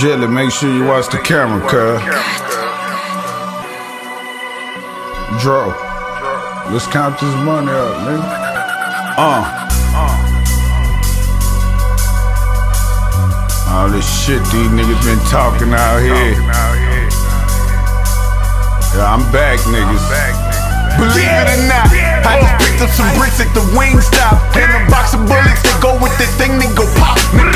Jelly, make sure you watch the camera, cuz. Draw. Let's count this money up, nigga. Uh. All this shit these niggas been talking out here. Yeah, I'm back, niggas. Believe it or not, I just picked up some bricks at the Wingstop. And a box of bullets that go with that thing that go pop. Nigga,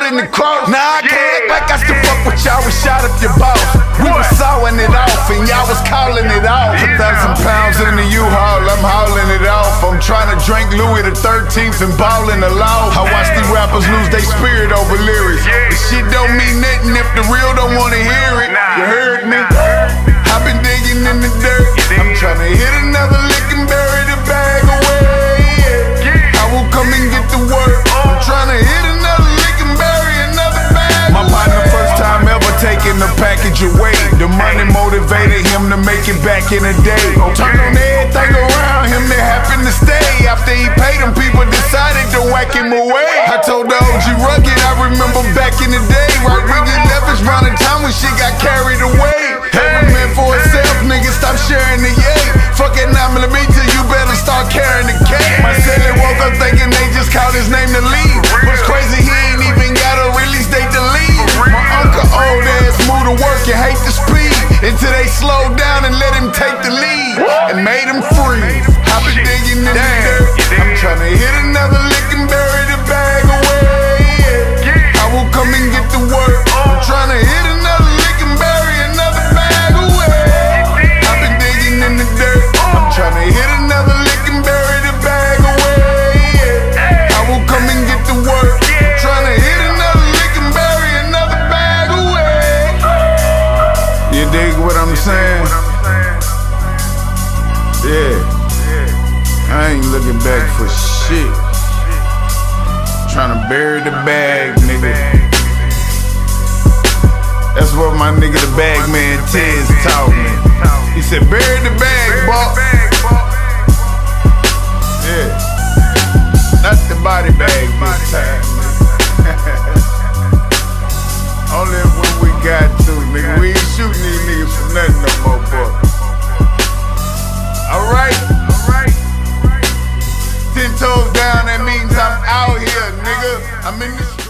caught in the. Nah, I can't act like I still fuck with y'all, we shot up your boss. We was sawing it off, and y'all was calling it off. A thousand pounds in the U-Haul, I'm hauling it off. I'm trying to drink Louis the 13th and ballin' the law. I watch these rappers lose their spirit over lyrics. This shit don't mean nothing if motivated him to make it back in the day. Oh, turn on everything around him that happened to stay. After he paid them, people decided to whack him away. And made him free. I've been digging in the dirt. I'm trying to hit another lick and bury the bag away. I ain't looking back for shit. Trying to bury the bag, nigga. That's what my nigga the bag man Tiz taught me. He said, bury the bag, boy. Yeah. Not the body bag this time. Only when we got to, nigga. We ain't shooting these niggas for nothing no more, boy. Alright toes down, that means I'm out here, nigga. I'm in the